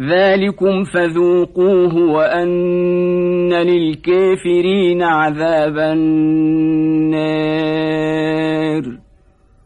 ذلكم فذوقوه وأن للكافرين عذاب النار